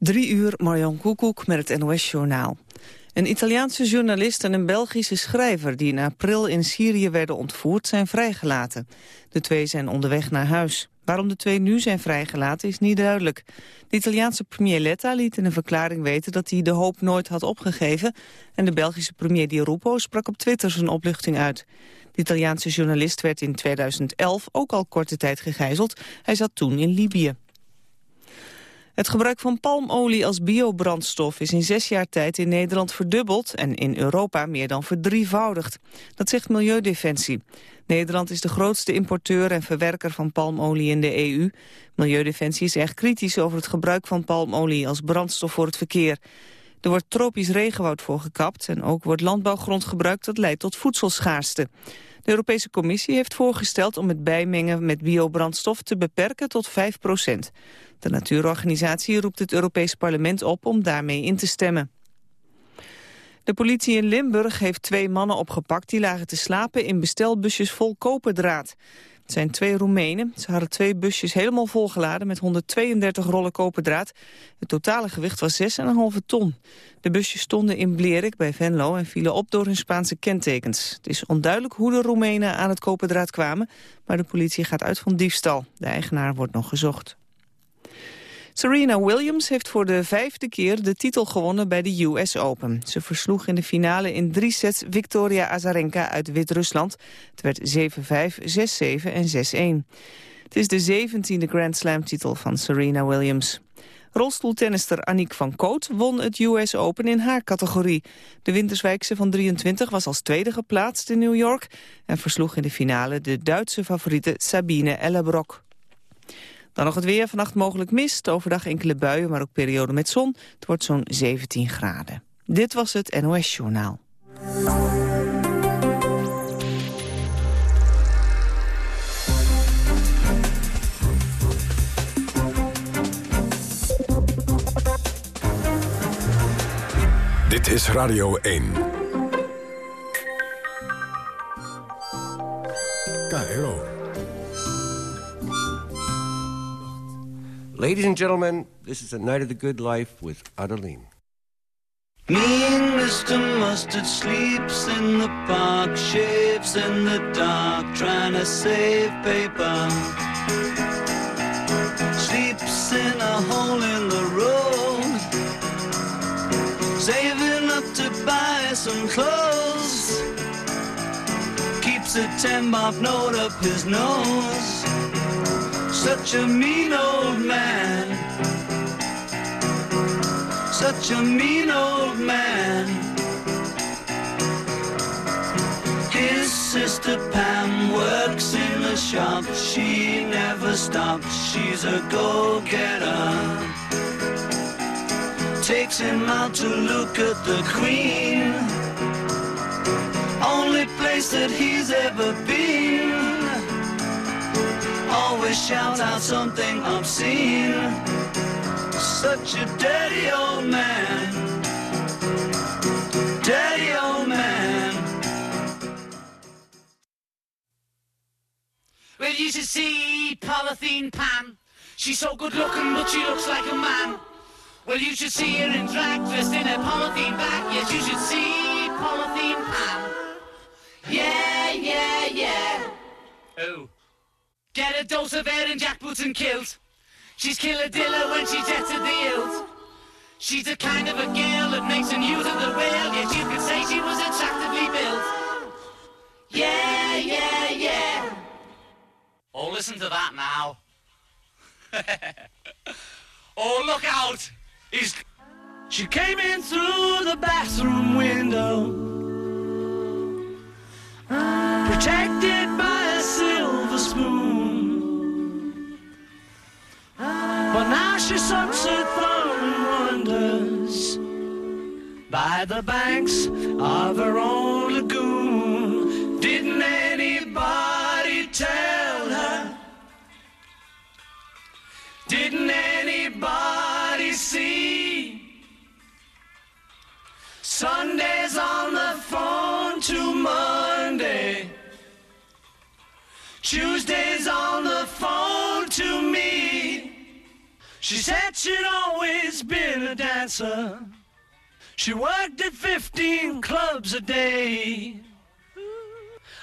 Drie uur, Marjan Koekoek met het NOS-journaal. Een Italiaanse journalist en een Belgische schrijver... die in april in Syrië werden ontvoerd, zijn vrijgelaten. De twee zijn onderweg naar huis. Waarom de twee nu zijn vrijgelaten is niet duidelijk. De Italiaanse premier Letta liet in een verklaring weten... dat hij de hoop nooit had opgegeven... en de Belgische premier Di Rupo sprak op Twitter zijn opluchting uit. De Italiaanse journalist werd in 2011 ook al korte tijd gegijzeld. Hij zat toen in Libië. Het gebruik van palmolie als biobrandstof is in zes jaar tijd in Nederland verdubbeld en in Europa meer dan verdrievoudigd. Dat zegt Milieudefensie. Nederland is de grootste importeur en verwerker van palmolie in de EU. Milieudefensie is erg kritisch over het gebruik van palmolie als brandstof voor het verkeer. Er wordt tropisch regenwoud voor gekapt en ook wordt landbouwgrond gebruikt dat leidt tot voedselschaarste. De Europese Commissie heeft voorgesteld om het bijmengen met biobrandstof te beperken tot 5 procent. De natuurorganisatie roept het Europees Parlement op om daarmee in te stemmen. De politie in Limburg heeft twee mannen opgepakt die lagen te slapen in bestelbusjes vol koperdraad. Het zijn twee Roemenen. Ze hadden twee busjes helemaal volgeladen met 132 rollen koperdraad. Het totale gewicht was 6,5 ton. De busjes stonden in Blerik bij Venlo en vielen op door hun Spaanse kentekens. Het is onduidelijk hoe de Roemenen aan het koperdraad kwamen, maar de politie gaat uit van diefstal. De eigenaar wordt nog gezocht. Serena Williams heeft voor de vijfde keer de titel gewonnen bij de US Open. Ze versloeg in de finale in drie sets Victoria Azarenka uit Wit-Rusland. Het werd 7-5, 6-7 en 6-1. Het is de zeventiende Grand Slam titel van Serena Williams. Rolstoeltennister Aniek van Koot won het US Open in haar categorie. De Winterswijkse van 23 was als tweede geplaatst in New York... en versloeg in de finale de Duitse favoriete Sabine Ellebrok. Dan nog het weer. Vannacht mogelijk mist. Overdag enkele buien, maar ook perioden met zon. Het wordt zo'n 17 graden. Dit was het NOS Journaal. Dit is Radio 1. KRO. Ladies and gentlemen, this is a night of the good life with Adeline. Me and Mr. Mustard sleeps in the park, shaves in the dark, trying to save paper. Sleeps in a hole in the road, saving up to buy some clothes. Keeps a ten bob note up his nose such a mean old man. Such a mean old man. His sister Pam works in the shop. She never stops. She's a go-getter. Takes him out to look at the Queen. Only place that he's ever been always shouts out something obscene. Such a dirty old man. Dirty old man. Well, you should see Polythene Pan. She's so good looking, but she looks like a man. Well, you should see her in drag, dressed in a polythene bag. Yes, you should see Polythene Pan. Yeah, yeah, yeah. Oh. Get a dose of air in jackboots and kills. She's killadilla when she jet to the hills. She's the kind of a girl that makes an use of the whale. Yes, you could say she was attractively built. Yeah, yeah, yeah. Oh, listen to that now. oh, look out! He's. She came in through the bathroom window, protected by But now she sucks her thumb and wonders by the banks of her own lagoon. Didn't anybody tell her? Didn't anybody see? Sunday's on the phone to Monday. Tuesday's on the phone. She said she'd always been a dancer. She worked at 15 clubs a day.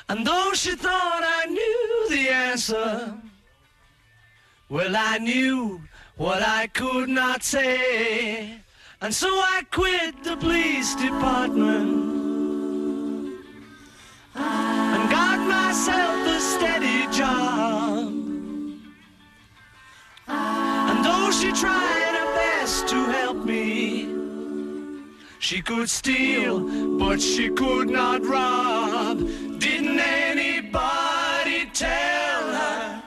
And though she thought I knew the answer, well, I knew what I could not say. And so I quit the police department and got myself a steady job. She tried her best to help me, she could steal, but she could not rob. Didn't anybody tell her?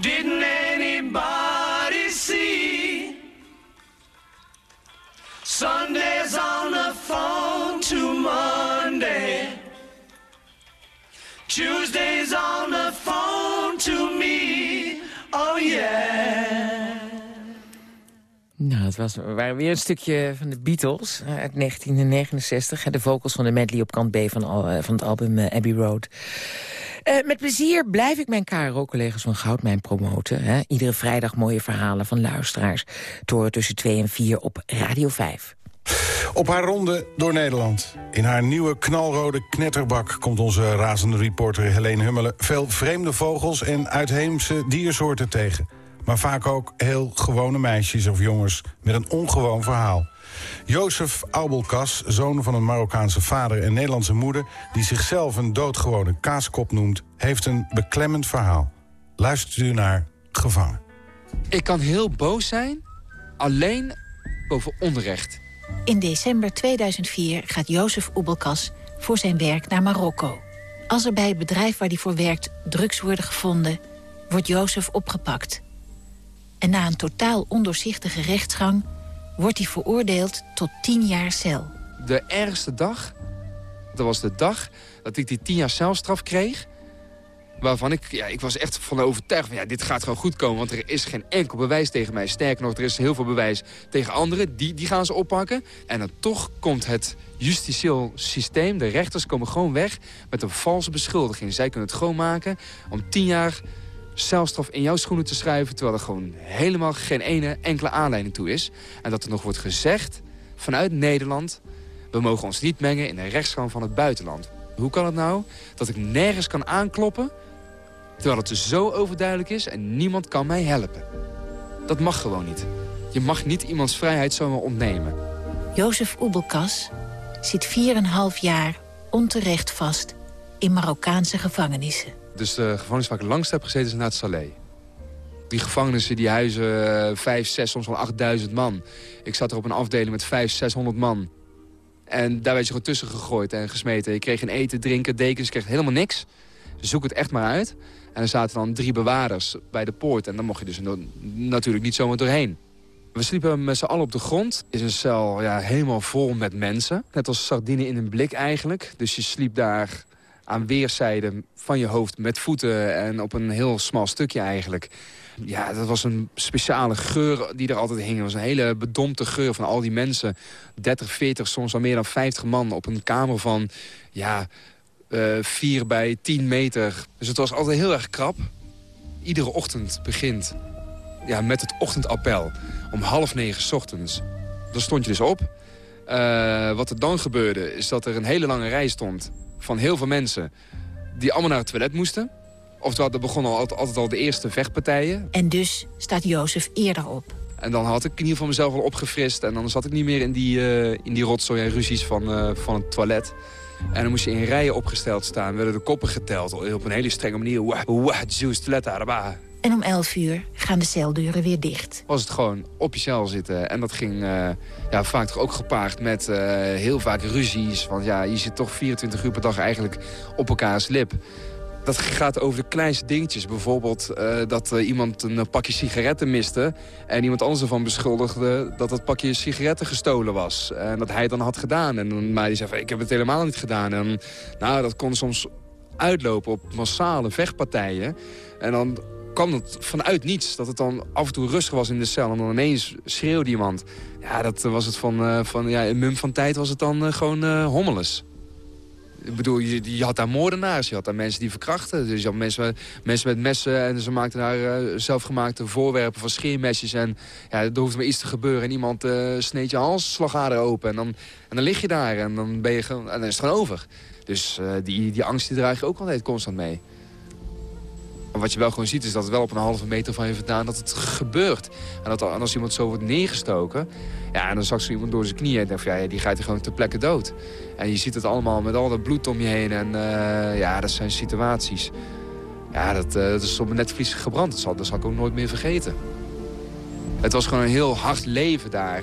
Didn't anybody see? Sundays on the phone to Monday. Tuesdays on the het was, we waren weer een stukje van de Beatles eh, uit 1969. De vocals van de medley op kant B van, eh, van het album eh, Abbey Road. Met plezier blijf ik mijn KRO-collega's van Goudmijn promoten. Hè. Iedere vrijdag mooie verhalen van luisteraars. Te horen tussen 2 en 4 op Radio 5. Op haar ronde door Nederland. In haar nieuwe knalrode knetterbak komt onze razende reporter Helene Hummelen... veel vreemde vogels en uitheemse diersoorten tegen. Maar vaak ook heel gewone meisjes of jongens met een ongewoon verhaal. Jozef Aubelkas, zoon van een Marokkaanse vader en Nederlandse moeder... die zichzelf een doodgewone kaaskop noemt, heeft een beklemmend verhaal. Luistert u naar Gevangen. Ik kan heel boos zijn, alleen over onrecht. In december 2004 gaat Jozef Oebelkas voor zijn werk naar Marokko. Als er bij het bedrijf waar hij voor werkt drugs worden gevonden... wordt Jozef opgepakt. En na een totaal ondoorzichtige rechtsgang... wordt hij veroordeeld tot 10 jaar cel. De ergste dag, dat was de dag dat ik die tien jaar celstraf kreeg. Waarvan ik, ja, ik was echt van overtuigd van ja, dit gaat gewoon goed komen. Want er is geen enkel bewijs tegen mij. Sterker nog, er is heel veel bewijs tegen anderen. Die, die gaan ze oppakken. En dan toch komt het justitieel systeem, de rechters komen gewoon weg met een valse beschuldiging. Zij kunnen het gewoon maken om tien jaar celstraf in jouw schoenen te schrijven... terwijl er gewoon helemaal geen ene enkele aanleiding toe is. En dat er nog wordt gezegd vanuit Nederland... we mogen ons niet mengen in de rechtsgang van het buitenland. Hoe kan het nou dat ik nergens kan aankloppen... terwijl het zo overduidelijk is en niemand kan mij helpen? Dat mag gewoon niet. Je mag niet iemands vrijheid zomaar ontnemen. Jozef Oebelkas zit 4,5 jaar onterecht vast in Marokkaanse gevangenissen. Dus de gevangenis waar ik langst heb gezeten is naar het Salé. Die gevangenissen die huizen eh, 5, 6, soms wel 8000 man. Ik zat er op een afdeling met 5, 600 man. En daar werd je gewoon tussen gegooid en gesmeten. Je kreeg geen eten, drinken, dekens, je kreeg helemaal niks. Zoek het echt maar uit. En er zaten dan drie bewaarders bij de poort. En dan mocht je dus natuurlijk niet zomaar doorheen. We sliepen met z'n allen op de grond. Is een cel ja, helemaal vol met mensen. Net als sardine in een blik eigenlijk. Dus je sliep daar aan weerszijden van je hoofd met voeten en op een heel smal stukje eigenlijk. Ja, dat was een speciale geur die er altijd hing. Het was een hele bedompte geur van al die mensen. 30, 40, soms wel meer dan 50 man op een kamer van ja, eh 4 bij 10 meter. Dus het was altijd heel erg krap. Iedere ochtend begint ja, met het ochtendappel om half negen ochtends. Dan stond je dus op. Eh, wat er dan gebeurde is dat er een hele lange rij stond van heel veel mensen... die allemaal naar het toilet moesten. Oftewel, er begonnen al, altijd al de eerste vechtpartijen. En dus staat Jozef eerder op. En dan had ik in ieder geval mezelf al opgefrist. En dan zat ik niet meer in die, eh, in die rotzooi en ruzies van, eh, van het toilet. En dan moest je in rijen opgesteld staan. Werden de koppen geteld op een hele strenge manier. Wah, wah, juice, toilet, araba. En om 11 uur gaan de celdeuren weer dicht. was het gewoon op je cel zitten. En dat ging eh, ja, vaak toch ook gepaard met eh, heel vaak ruzies. Want ja, je zit toch 24 uur per dag eigenlijk op elkaars lip. Dat gaat over de kleinste dingetjes. Bijvoorbeeld eh, dat iemand een pakje sigaretten miste... en iemand anders ervan beschuldigde dat dat pakje sigaretten gestolen was. En dat hij dan had gedaan. En maar die zei van, ik heb het helemaal niet gedaan. En nou, dat kon soms uitlopen op massale vechtpartijen. En dan kwam het vanuit niets. Dat het dan af en toe rustig was in de cel. En dan ineens schreeuwde iemand. Ja, dat was het van, eh, van ja, in mum van tijd was het dan eh, gewoon eh hommeles. Ik bedoel, je, had daar moordenaars, je had daar mensen die verkrachten. Dus je had mensen, mensen met messen en ze maakten daar uh, zelfgemaakte voorwerpen van scheermesjes. En ja, er hoeft maar iets te gebeuren en iemand uh, sneed je hals, slagader open. En dan, en dan lig je daar en dan, ben je en is het gewoon over. Dus uh, die, die angst die draag je ook altijd constant mee. Maar wat je wel gewoon ziet is dat het wel op een halve meter van je vandaan dat het gebeurt. En dat als iemand zo wordt neergestoken, ja, en dan zakt zo iemand door zijn knieën en van, ja, die gaat er gewoon ter plekke dood. En je ziet het allemaal met al dat bloed om je heen en uh, ja, dat zijn situaties. Ja, dat, dat is op mijn netvlies gebrand. Dat zal, dat zal ik ook nooit meer vergeten. Het was gewoon een heel hard leven daar.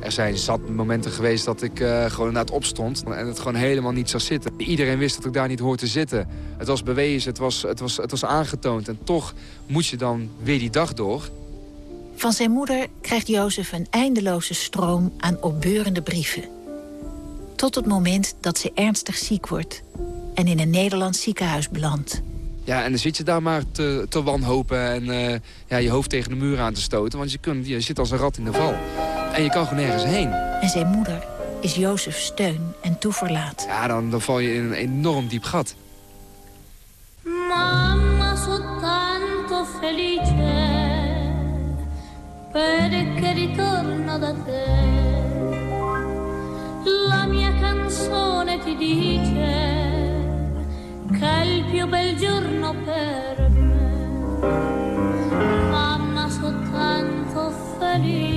Er zijn zat momenten geweest dat ik uh, gewoon het opstond en het gewoon helemaal niet zag zitten. Iedereen wist dat ik daar niet hoorde te zitten. Het was bewezen, het was, het, was, het was aangetoond. En toch moet je dan weer die dag door. Van zijn moeder krijgt Jozef een eindeloze stroom aan opbeurende brieven. Tot het moment dat ze ernstig ziek wordt en in een Nederlands ziekenhuis belandt. Ja, en dan zit je daar maar te, te wanhopen en uh, ja, je hoofd tegen de muur aan te stoten. Want je, kunt, je zit als een rat in de val. En je kan gewoon nergens heen. En zijn moeder is Jozef steun en toeverlaat. Ja, dan, dan val je in een enorm diep gat. Mamma soltanto felice perché ritorno da te. La mia canzone ti dice che è il più bel giorno per me. Mamma soltanto felice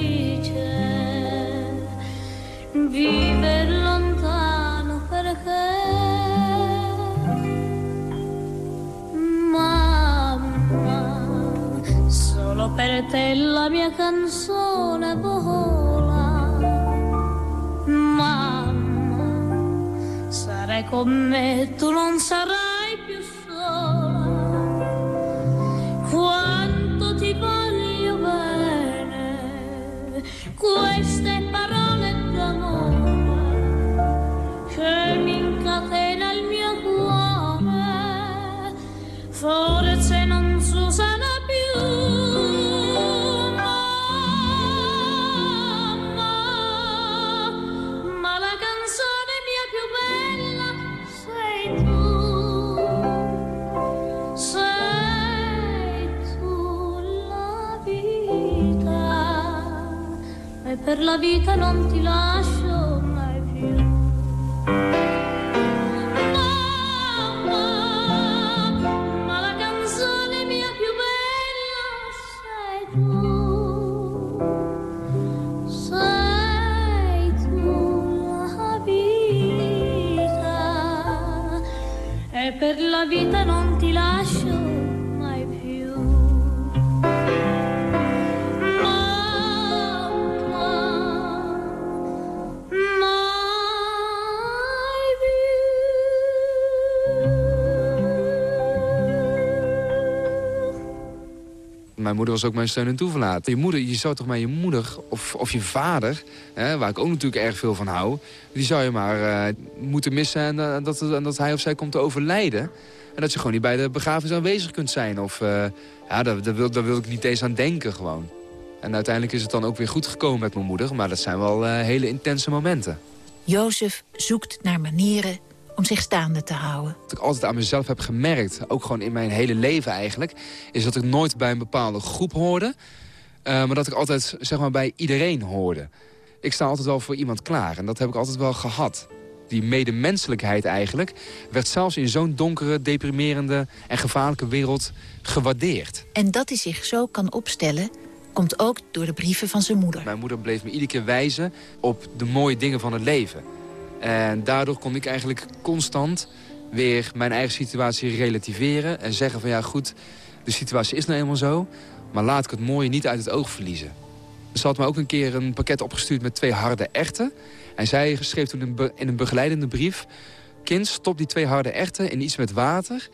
viver lontano perché? Mamma solo per te la mia canzone vola. Mamma sarai con me tu non sarai più sola. Quanto ti voglio bene queste forse non si usano più mamma ma la canzone mia più bella sei tu sei tu la vita e per la vita non ti lascio per la vita non ti lascio Mijn moeder was ook mijn steun en toeverlaat. Je moeder, je zou toch maar je moeder of, of je vader, hè, waar ik ook natuurlijk erg veel van hou... die zou je maar eh, moeten missen en, eh, dat, en dat hij of zij komt te overlijden. En dat je gewoon niet bij de begrafenis aanwezig kunt zijn. Of, eh, ja, daar, daar, wil, daar wil ik niet eens aan denken gewoon. En uiteindelijk is het dan ook weer goed gekomen met mijn moeder. Maar dat zijn wel hele intense momenten. Jozef zoekt naar manieren om zich staande te houden. Wat ik altijd aan mezelf heb gemerkt, ook gewoon in mijn hele leven eigenlijk... is dat ik nooit bij een bepaalde groep hoorde... eh, maar dat ik altijd zeg maar, bij iedereen hoorde. Ik sta altijd wel voor iemand klaar en dat heb ik altijd wel gehad. Die medemenselijkheid eigenlijk werd zelfs in zo'n donkere, deprimerende en gevaarlijke wereld gewaardeerd. En dat hij zich zo kan opstellen, komt ook door de brieven van zijn moeder. Mijn moeder bleef me iedere keer wijzen op de mooie dingen van het leven. En daardoor kon ik eigenlijk constant weer mijn eigen situatie relativeren... en zeggen van ja goed, de situatie is nou eenmaal zo... maar laat ik het mooie niet uit het oog verliezen. Ze had me ook een keer een pakket opgestuurd met twee harde echten. En zij schreef toen in, in een begeleidende brief... kind, stop die twee harde echten in iets met water...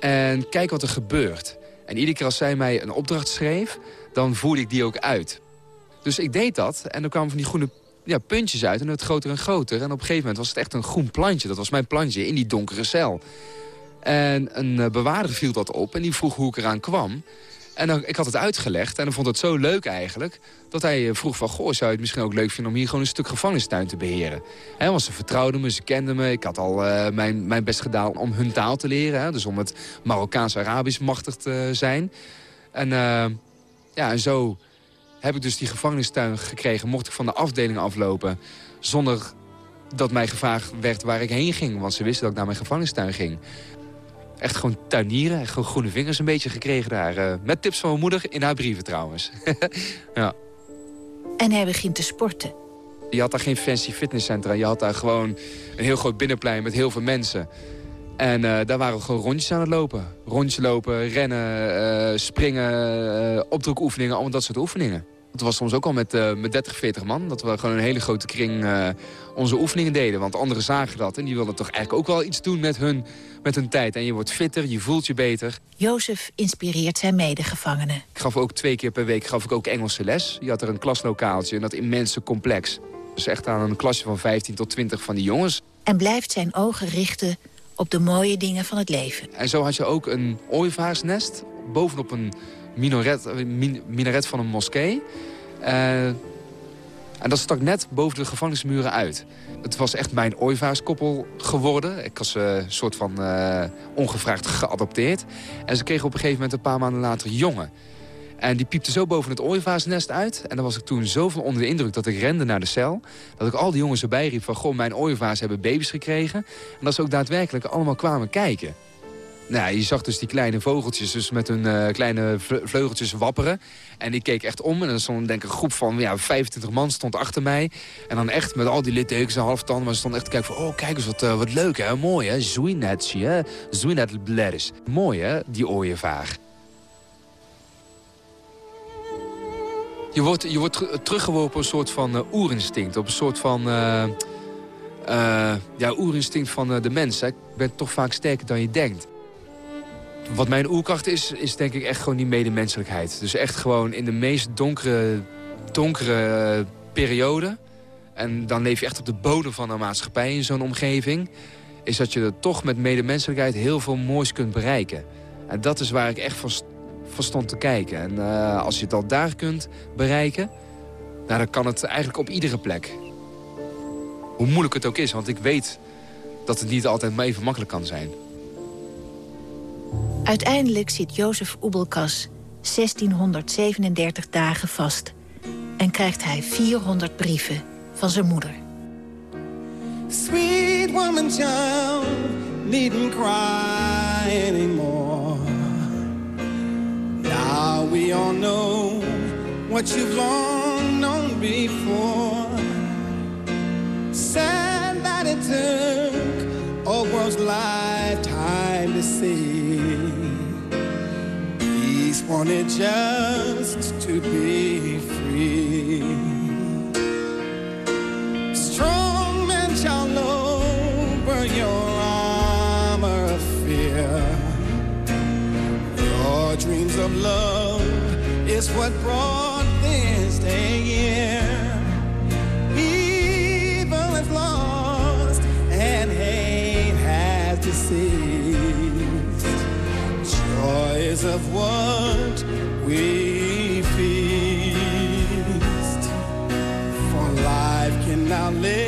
en kijk wat er gebeurt. En iedere keer als zij mij een opdracht schreef... dan voerde ik die ook uit. Dus ik deed dat en er kwamen van die groene ja, puntjes uit en het groter en groter. En op een gegeven moment was het echt een groen plantje. Dat was mijn plantje in die donkere cel. En een eh, bewaarder viel dat op en die vroeg hoe ik eraan kwam. En dan, ik had het uitgelegd en dan vond het zo leuk eigenlijk... dat hij eh, vroeg van, goh, zou je het misschien ook leuk vinden... om hier gewoon een stuk gevangenistuin te beheren? He, want ze vertrouwden me, ze kenden me. Ik had al uh, mijn, mijn best gedaan om hun taal te leren. Hè? Dus om het Marokkaans-Arabisch machtig te zijn. En, ja, en zo heb ik dus die gevangenistuin gekregen. Mocht ik van de afdeling aflopen zonder dat mij gevraagd werd waar ik heen ging. Want ze wisten dat ik naar mijn gevangenistuin ging. Echt gewoon tuinieren, echt gewoon groene vingers een beetje gekregen daar. Uh, met tips van mijn moeder in haar brieven trouwens. ja. En hij begint te sporten. Je had daar geen fancy fitnesscentra. Je had daar gewoon een heel groot binnenplein met heel veel mensen. En uh, daar waren we gewoon rondjes aan het lopen. Rondjes lopen, rennen, uh, springen, opdrukoefeningen, allemaal dat soort oefeningen. Het was soms ook al met, uh, met 30, 40 man. Dat we gewoon een hele grote kring uh, onze oefeningen deden. Want anderen zagen dat. En die wilden toch eigenlijk ook wel iets doen met hun, met hun tijd. En je wordt fitter, je voelt je beter. Jozef inspireert zijn medegevangenen. Ik gaf ook twee keer per week gaf ik ook Engelse les. Je had er een klaslokaaltje en dat immense complex. Dus echt aan een klasje van 15 tot 20 van die jongens. En blijft zijn ogen richten op de mooie dingen van het leven. En zo had je ook een ooievaarsnest bovenop een minaret, min, minaret van een moskee. Uh, en dat stak net boven de gevangenismuren uit. Het was echt mijn ooievaarskoppel geworden. Ik was een uh, soort van ongevraagd geadopteerd. En ze kregen op een gegeven moment een paar maanden later jongen. En die piepte zo boven het ooievaarsnest uit. En dan was ik toen zo van onder de indruk dat ik rende naar de cel. Dat ik al die jongens erbij riep van... goh, mijn ooievaars hebben baby's gekregen. En dat ze ook daadwerkelijk allemaal kwamen kijken. Nou, je zag dus die kleine vogeltjes dus met hun uh, kleine vleugeltjes wapperen. En ik keek echt om en er stond denk ik een groep van ja, 25 man stond achter mij. En dan echt met al die littekens en halftanden. Maar ze stond echt te kijken van, oh kijk eens wat, uh, wat leuk hè, mooi hè. Zoeinetje hè. Mooi hè, die ooievaar. Je wordt, je wordt teruggeworpen op een soort van uh, oerinstinct. Op een soort van... ja, oerinstinct van de mens. Ik ben toch vaak sterker dan je denkt. Wat mijn oerkracht is, is denk ik echt gewoon die medemenselijkheid. Dus echt gewoon in de meest donkere, donkere periode... en dan leef je echt op de bodem van een maatschappij in zo'n omgeving... is dat je er toch met medemenselijkheid heel veel moois kunt bereiken. En dat is waar ik echt van, van stond te kijken. En uh, als je het al daar kunt bereiken... Nou, dan kan het eigenlijk op iedere plek. Hoe moeilijk het ook is, want ik weet dat het niet altijd maar even makkelijk kan zijn. Uiteindelijk zit Jozef Oebelkas 1637 dagen vast... en krijgt hij 400 brieven van zijn moeder. Sweet woman child, needn't cry anymore. Now we all know what you've long known before. Sad that it took a world's lifetime to see. He's wanted just to be free. Strong men shall over dreams of love is what brought this day here. Evil is lost and hate has deceived joys of what we feast. For life can now live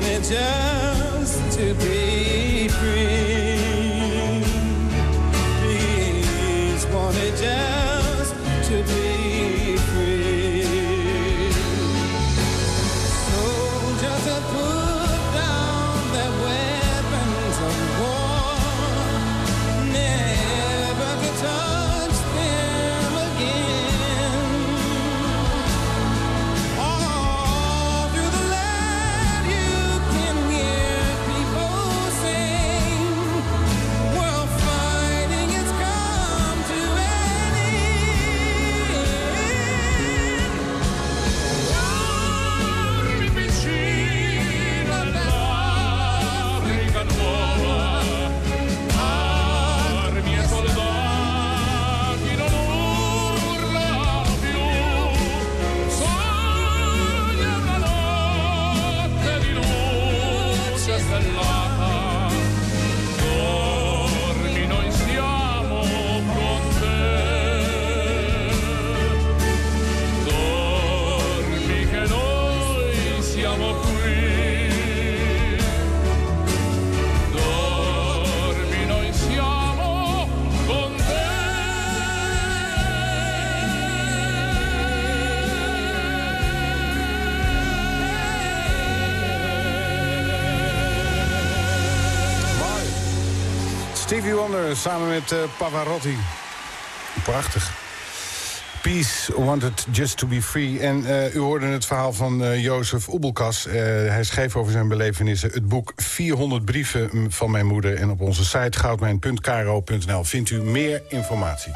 wanted just to be free. He's wanted just to be samen met eh, Pavarotti. Prachtig. Peace wanted just to be free. En eh, u hoorde het verhaal van eh, Jozef Oebelkas. Hij schreef over zijn belevenissen het boek 400 brieven mm, van mijn moeder. En op onze site goudmijn.kro.nl vindt u meer informatie.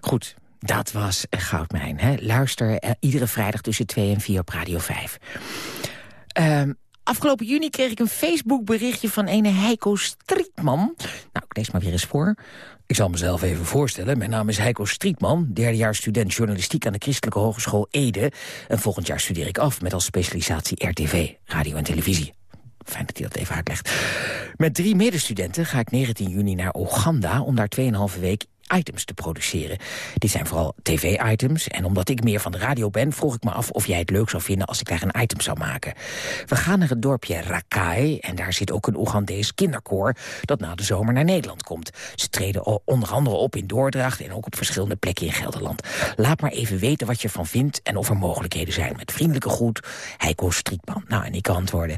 Goed, dat was Goudmijn. Hè? Luister iedere vrijdag tussen 2 en 4 op Radio 5. Ehm, afgelopen juni kreeg ik een Facebook-berichtje van ene Heiko Strietman. Nou, ik lees maar weer eens voor. Ik zal mezelf even voorstellen. Mijn naam is Heiko Strietman, derdejaars student journalistiek aan de Christelijke Hogeschool Ede. En volgend jaar studeer ik af met als specialisatie RTV, radio en televisie. Fijn dat hij dat even uitlegt. Met drie medestudenten ga ik 19 juni naar Oeganda om daar 2,5 week items te produceren. Dit zijn vooral tv-items. En omdat ik meer van de radio ben, vroeg ik me af of jij het leuk zou vinden als ik daar een item zou maken. We gaan naar het dorpje Rakai en daar zit ook een Oegandees kinderkoor dat na de zomer naar Nederland komt. Ze treden onder andere op in Dordrecht en ook op verschillende plekken in Gelderland. Laat maar even weten wat je ervan vindt en of er mogelijkheden zijn. Met vriendelijke groet, Heiko Strietman. Nou, en ik kan antwoorden.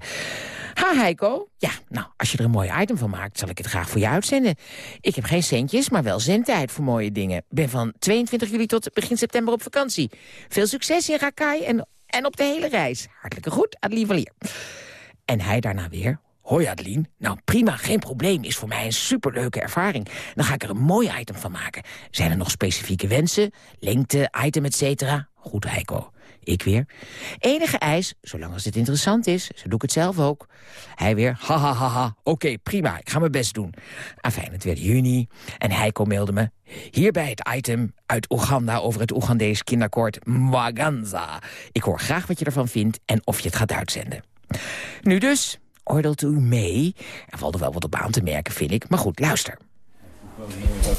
Ha, Heiko. Ja, nou, als je er een mooi item van maakt, zal ik het graag voor je uitzenden. Ik heb geen centjes, maar wel zendtijd voor mooie dingen. Ben van 22 juli tot begin september op vakantie. Veel succes in Rakai en, en op de hele reis. Hartelijke groet, Adeline Valier. En hij daarna weer... Hoi Adeline, nou prima, geen probleem, is voor mij een superleuke ervaring. Dan ga ik er een mooi item van maken. Zijn er nog specifieke wensen? Lengte, item, et cetera? Goed, Heiko. Ik weer. Enige eis, zolang als dit interessant is, zo doe ik het zelf ook. Hij weer, ha ha ha ha, oké, prima, ik ga mijn best doen. Afijn, het werd juni en Heiko mailde me... Hierbij het item uit Oeganda over het Oegandees kinderkoord Mwaganza. Ik hoor graag wat je ervan vindt en of je het gaat uitzenden. Nu dus, oordeelt u mee. Er valt er wel wat op aan te merken, vind ik. Maar goed, luister.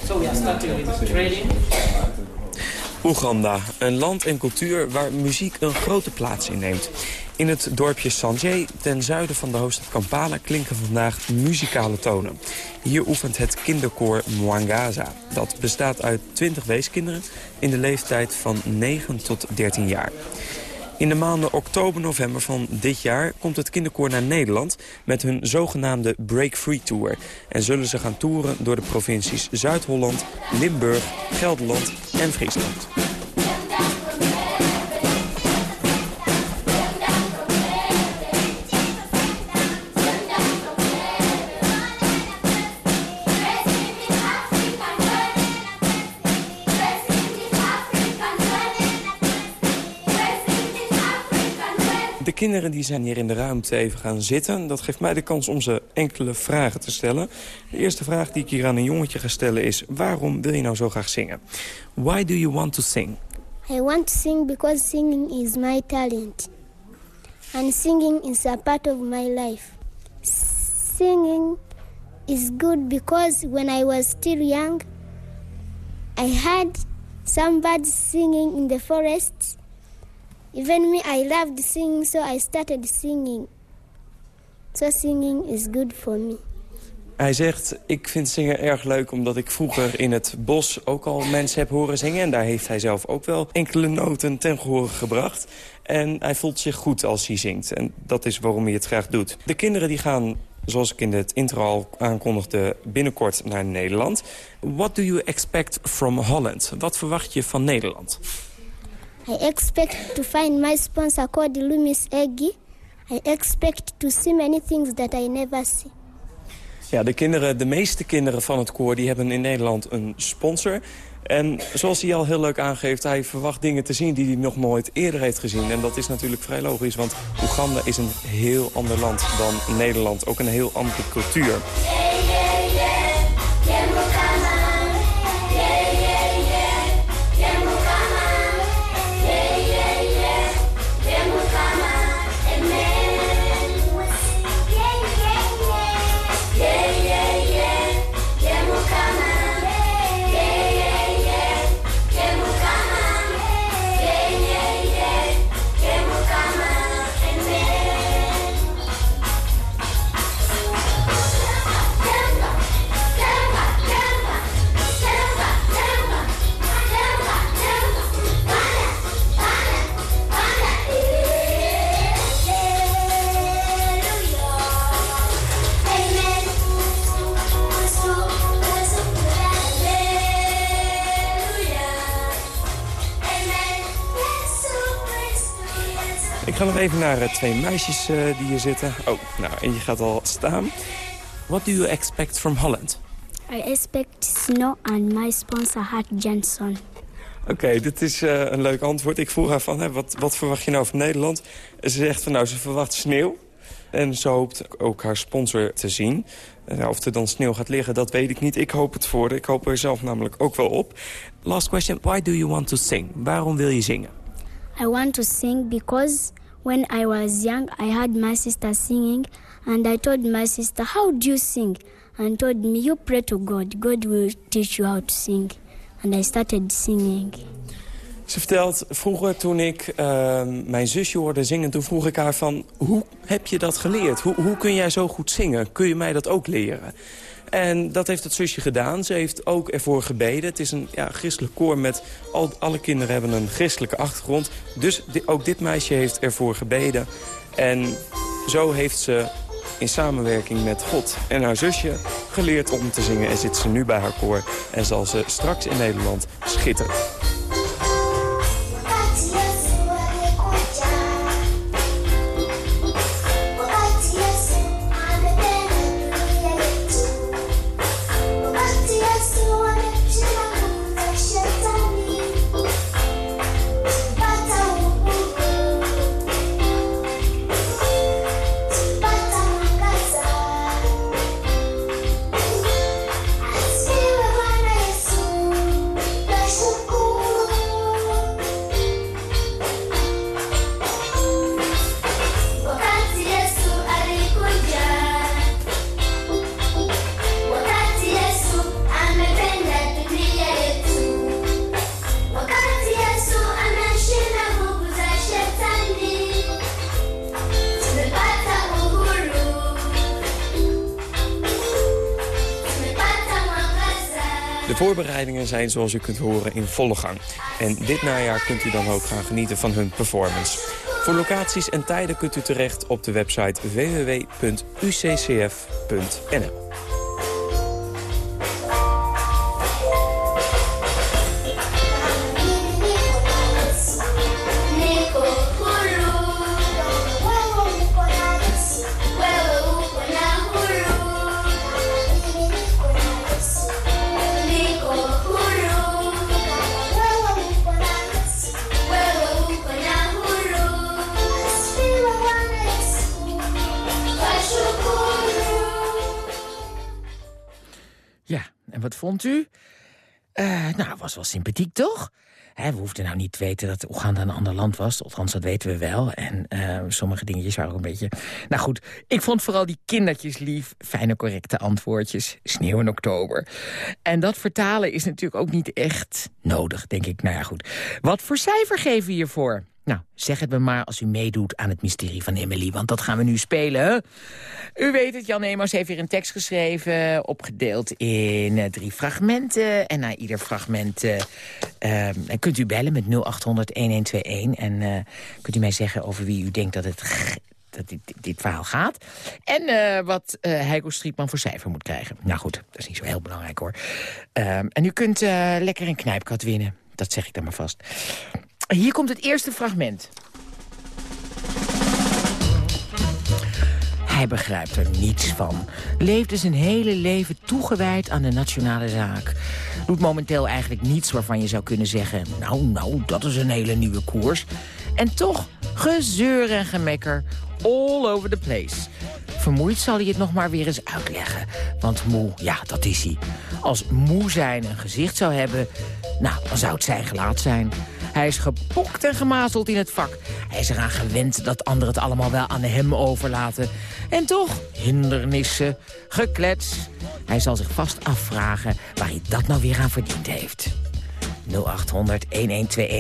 So we are starting with trading. Oeganda, een land en cultuur waar muziek een grote plaats inneemt. In het dorpje Sanje, ten zuiden van de hoofdstad Kampala, klinken vandaag muzikale tonen. Hier oefent het kinderkoor Mwangaza. Dat bestaat uit 20 weeskinderen in de leeftijd van 9 tot 13 jaar. In de maanden oktober-november van dit jaar komt het kinderkoor naar Nederland... met hun zogenaamde Break Free Tour. En zullen ze gaan toeren door de provincies Zuid-Holland, Limburg, Gelderland en Friesland. Kinderen die zijn hier in de ruimte even gaan zitten. Dat geeft mij de kans om ze enkele vragen te stellen. De eerste vraag die ik hier aan een jongetje ga stellen is... waarom wil je nou zo graag zingen? Why do you want to sing? I want to sing because singing is my talent. And singing is a part of my life. Singing is good because when I was still young, I heard some birds singing in the forest. Even me, I loved singing, so I started singing. So singing is good for me. Hij zegt, ik vind zingen erg leuk omdat ik vroeger in het bos ook al mensen heb horen zingen. En daar heeft hij zelf ook wel enkele noten ten gehore gebracht. En hij voelt zich goed als hij zingt. En dat is waarom hij het graag doet. De kinderen die gaan, zoals ik in het intro al aankondigde, binnenkort naar Nederland. What do you expect from Holland? Wat verwacht je van Nederland? I expect to find my sponsor called Loomis Eggy. I expect to see many things that I never see. Ja, de, kinderen, de meeste kinderen van het koor die hebben in Nederland een sponsor. En zoals hij al heel leuk aangeeft, hij verwacht dingen te zien die hij nog nooit eerder heeft gezien. En dat is natuurlijk vrij logisch, want Oeganda is een heel ander land dan Nederland. Ook een heel andere cultuur. Ga nog even naar uh, twee meisjes uh, die hier zitten. Oh, nou, en je gaat al staan. What do you expect from Holland? I expect snow and my sponsor Hart Jensen. Oké, okay, dit is uh, een leuk antwoord. Ik vroeg haar van, hè, wat, wat verwacht je nou van Nederland? Ze zegt van, nou, ze verwacht sneeuw. En ze hoopt ook haar sponsor te zien. Uh, of er dan sneeuw gaat liggen, dat weet ik niet. Ik hoop het voor Ik hoop er zelf namelijk ook wel op. Last question, why do you want to sing? Waarom wil je zingen? I want to sing because when I was young, I had my sister singing, and I told my sister, "How do you sing?" And told me, "You pray to God. God will teach you how to sing." And I started singing. Ze vertelt, vroeger toen ik uh, mijn zusje hoorde zingen... toen vroeg ik haar van, hoe heb je dat geleerd? Hoe, hoe kun jij zo goed zingen? Kun je mij dat ook leren? En dat heeft het zusje gedaan. Ze heeft ook ervoor gebeden. Het is een ja, christelijk koor met... Al, alle kinderen hebben een christelijke achtergrond. Dus ook dit meisje heeft ervoor gebeden. En zo heeft ze in samenwerking met God en haar zusje geleerd om te zingen. En zit ze nu bij haar koor en zal ze straks in Nederland schitteren. Zijn, zoals u kunt horen, in volle gang. En dit najaar kunt u dan ook gaan genieten van hun performance. Voor locaties en tijden kunt u terecht op de website www.uccf.nl. vond u? Uh, nou, was wel sympathiek, toch? He, we hoefden nou niet te weten dat Oeganda een ander land was. Althans, dat weten we wel. En uh, sommige dingetjes waren ook een beetje... Nou goed, ik vond vooral die kindertjes lief. Fijne, correcte antwoordjes. Sneeuw in oktober. En dat vertalen is natuurlijk ook niet echt nodig, denk ik. Nou ja, goed. Wat voor cijfer geven we hiervoor? Nou, zeg het me maar als u meedoet aan het mysterie van Emily, want dat gaan we nu spelen. U weet het, Jan Emos heeft weer een tekst geschreven, opgedeeld in uh, drie fragmenten. En na ieder fragment uh, uh, kunt u bellen met 0800-1121 en uh, kunt u mij zeggen over wie u denkt dat het dat dit, verhaal gaat. En wat Heiko Striepman voor cijfer moet krijgen. Nou goed, dat is niet zo heel belangrijk hoor. Um, en u kunt lekker een knijpkat winnen. Dat zeg ik dan maar vast. Hier komt het eerste fragment. Hij begrijpt er niets van. Leefde zijn hele leven toegewijd aan de nationale zaak. Doet momenteel eigenlijk niets waarvan je zou kunnen zeggen... nou, nou, dat is een hele nieuwe koers. En toch gezeur en gemekker all over the place. Vermoeid zal hij het nog maar weer eens uitleggen. Want moe, ja, dat is hij. Als moe zijn een gezicht zou hebben, nou, dan zou het zijn gelaat zijn. Hij is gepokt en gemazeld in het vak. Hij is eraan gewend dat anderen het allemaal wel aan hem overlaten. En toch, hindernissen, geklets. Hij zal zich vast afvragen waar hij dat nou weer aan verdiend heeft. 0800-1121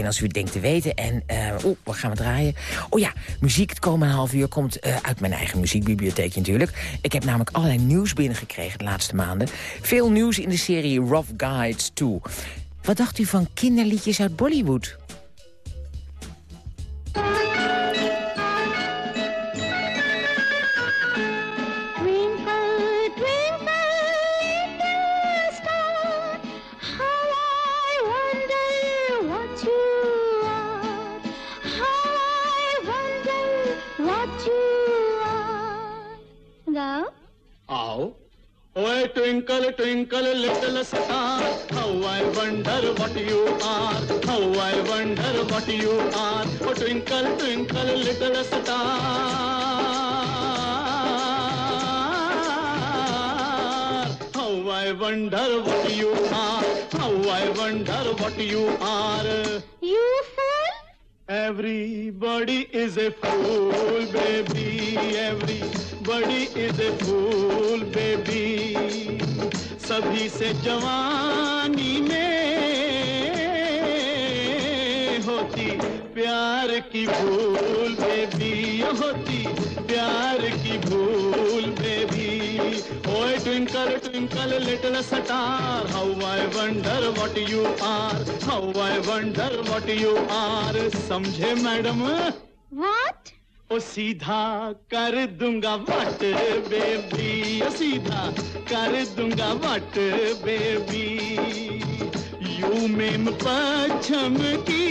als u het denkt te weten. En uh, wat gaan we draaien? Oh ja, muziek het komende half uur komt uh, uit mijn eigen muziekbibliotheek natuurlijk. Ik heb namelijk allerlei nieuws binnengekregen de laatste maanden. Veel nieuws in de serie Rough Guides 2. Wat dacht u van kinderliedjes uit Bollywood? Twinkle, twinkle, little star, how I wonder what you are, how I wonder what you are. Oh, twinkle, twinkle, little star. How I wonder what you are, how I wonder what you are. You fool! Everybody is a fool, baby. Everybody is a fool, baby. सभी से जवानी में होती प्यार की भूल बेबी होती प्यार की भूल बेबी ओए twinkle twinkle little star how I wonder what you are how I wonder what you are समझे मैडम? व्हाट ओ सीधा कर दूँगा वट बेबी। ओ सीधा कर दूँगा वट बेबी। यू मेम पश्चिम की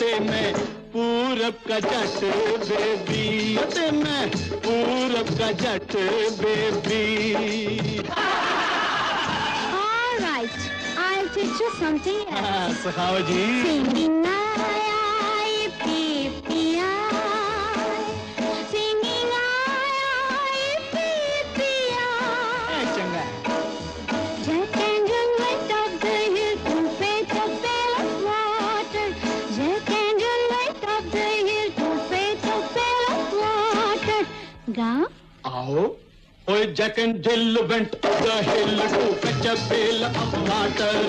ते मैं पूरब का जट बेबी। ते मैं पूरब का जट baby. All right, I'll teach you something else. जी। Singing I, आओ। ओए Jack and Jill went the hill to fetch a pail of water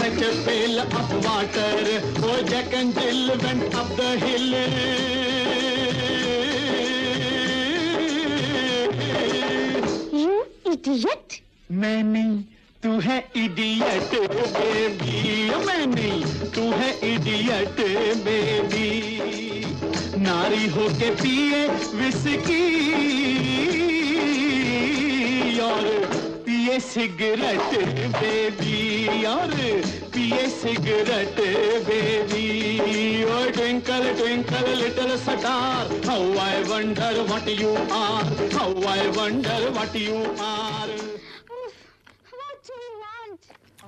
fetch a pail of water ओए Jack and Jill went up the hill. You idiot मैं नहीं तू है idiot baby मैं नहीं तू है इडियट बेबी नारी होके पिए विस्की, और पिए सिगरेट बेबी, और पिए cigarette baby. Oh twinkle twinkle little star how I wonder what you are how I wonder what you are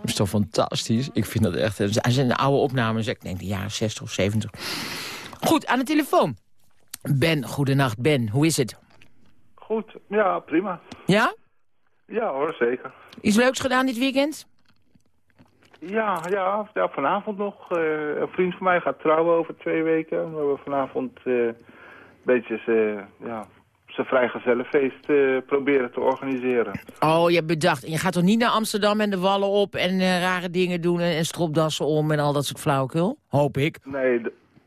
Dat is toch fantastisch? Ik vind dat echt... Er zijn oude opnames, ik denk de jaren 60 of 70. Goed, aan de telefoon. Ben, goedenacht Ben. Hoe is het? Goed, ja, prima. Ja? Ja hoor, zeker. Iets leuks gedaan dit weekend? Ja, ja, ja vanavond nog. eh, een vriend van mij gaat trouwen over twee weken. We hebben vanavond eh, een beetje eh, ja, zijn vrijgezellenfeest eh proberen te organiseren. Oh, je hebt bedacht. En je gaat toch niet naar Amsterdam en de wallen op... en eh, rare dingen doen en, en stropdassen om en al dat soort flauwekul? Hoop ik. Nee,